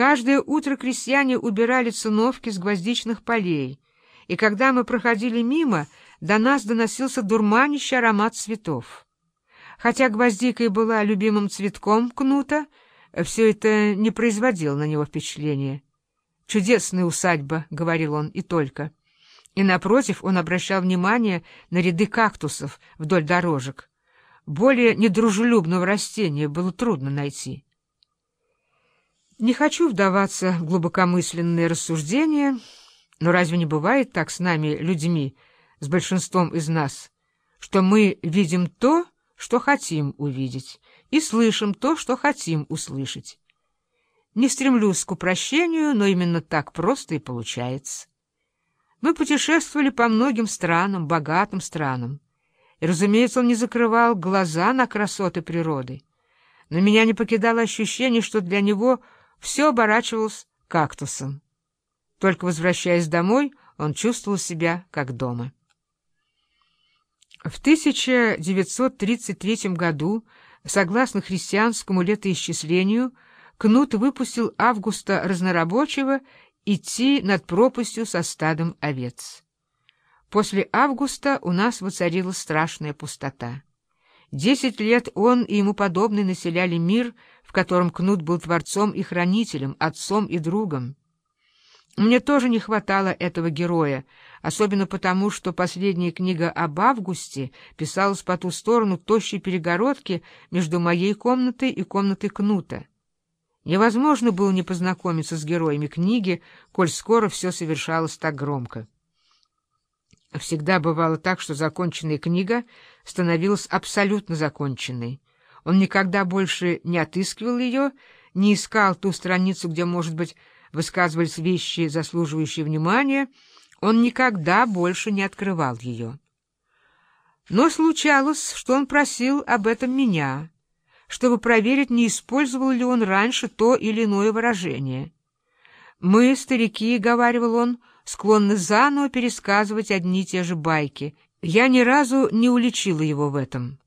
Каждое утро крестьяне убирали циновки с гвоздичных полей, и когда мы проходили мимо, до нас доносился дурманящий аромат цветов. Хотя гвоздика и была любимым цветком кнута, все это не производило на него впечатления. «Чудесная усадьба», — говорил он, — и только. И, напротив, он обращал внимание на ряды кактусов вдоль дорожек. Более недружелюбного растения было трудно найти. Не хочу вдаваться в глубокомысленные рассуждения, но разве не бывает так с нами, людьми, с большинством из нас, что мы видим то, что хотим увидеть, и слышим то, что хотим услышать? Не стремлюсь к упрощению, но именно так просто и получается. Мы путешествовали по многим странам, богатым странам, и, разумеется, он не закрывал глаза на красоты природы. Но меня не покидало ощущение, что для него — все оборачивалось кактусом. Только возвращаясь домой, он чувствовал себя как дома. В 1933 году, согласно христианскому летоисчислению, Кнут выпустил Августа разнорабочего идти над пропастью со стадом овец. После Августа у нас воцарилась страшная пустота. Десять лет он и ему подобные населяли мир, в котором Кнут был творцом и хранителем, отцом и другом. Мне тоже не хватало этого героя, особенно потому, что последняя книга об Августе писалась по ту сторону тощей перегородки между моей комнатой и комнатой Кнута. Невозможно было не познакомиться с героями книги, коль скоро все совершалось так громко. Всегда бывало так, что законченная книга становилась абсолютно законченной. Он никогда больше не отыскивал ее, не искал ту страницу, где, может быть, высказывались вещи, заслуживающие внимания, он никогда больше не открывал ее. Но случалось, что он просил об этом меня, чтобы проверить, не использовал ли он раньше то или иное выражение. «Мы, старики, — говаривал он, — склонны заново пересказывать одни и те же байки. Я ни разу не уличила его в этом.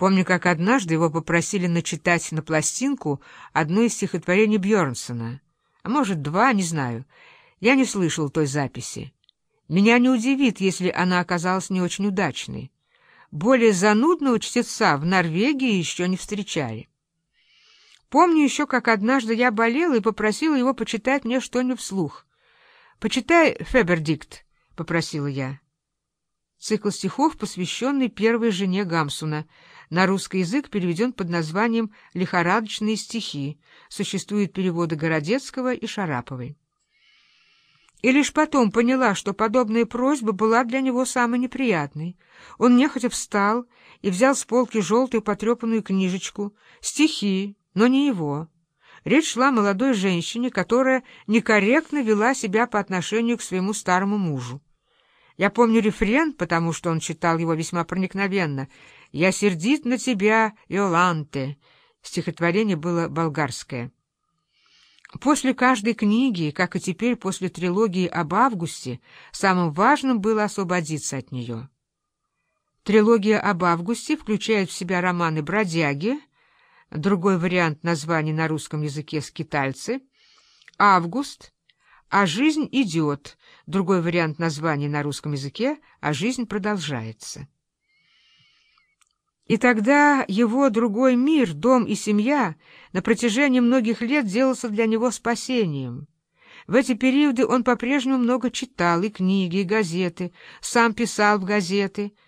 Помню, как однажды его попросили начитать на пластинку одно из стихотворений Бьернсона, а может, два, не знаю. Я не слышал той записи. Меня не удивит, если она оказалась не очень удачной. Более занудного чтеца в Норвегии еще не встречали. Помню еще, как однажды я болела и попросила его почитать мне что-нибудь вслух. «Почитай Фебердикт», — попросила я. Цикл стихов, посвященный первой жене Гамсуна, на русский язык переведен под названием «Лихорадочные стихи», существуют переводы Городецкого и Шараповой. И лишь потом поняла, что подобная просьба была для него самой неприятной. Он нехотя встал и взял с полки желтую потрепанную книжечку, стихи, но не его. Речь шла о молодой женщине, которая некорректно вела себя по отношению к своему старому мужу. Я помню рефрен, потому что он читал его весьма проникновенно. «Я сердит на тебя, Иоланте». Стихотворение было болгарское. После каждой книги, как и теперь после трилогии об Августе, самым важным было освободиться от нее. Трилогия об Августе включает в себя романы «Бродяги», другой вариант названия на русском языке «Скитальцы», «Август», «А жизнь идет», другой вариант названия на русском языке «А жизнь продолжается». И тогда его другой мир, дом и семья на протяжении многих лет делался для него спасением. В эти периоды он по-прежнему много читал и книги, и газеты, сам писал в газеты —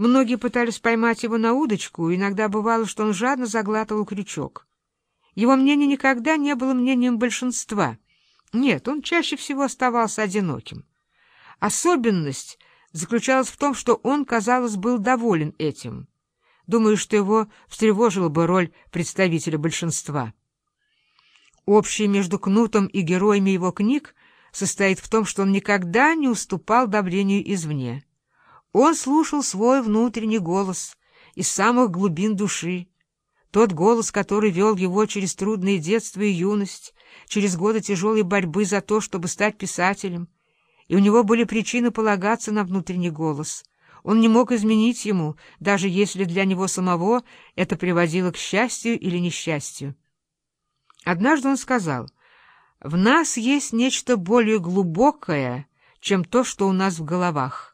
Многие пытались поймать его на удочку, иногда бывало, что он жадно заглатывал крючок. Его мнение никогда не было мнением большинства. Нет, он чаще всего оставался одиноким. Особенность заключалась в том, что он, казалось, был доволен этим. Думаю, что его встревожила бы роль представителя большинства. Общее между Кнутом и героями его книг состоит в том, что он никогда не уступал давлению извне. Он слушал свой внутренний голос из самых глубин души, тот голос, который вел его через трудное детство и юность, через годы тяжелой борьбы за то, чтобы стать писателем. И у него были причины полагаться на внутренний голос. Он не мог изменить ему, даже если для него самого это приводило к счастью или несчастью. Однажды он сказал, В нас есть нечто более глубокое, чем то, что у нас в головах.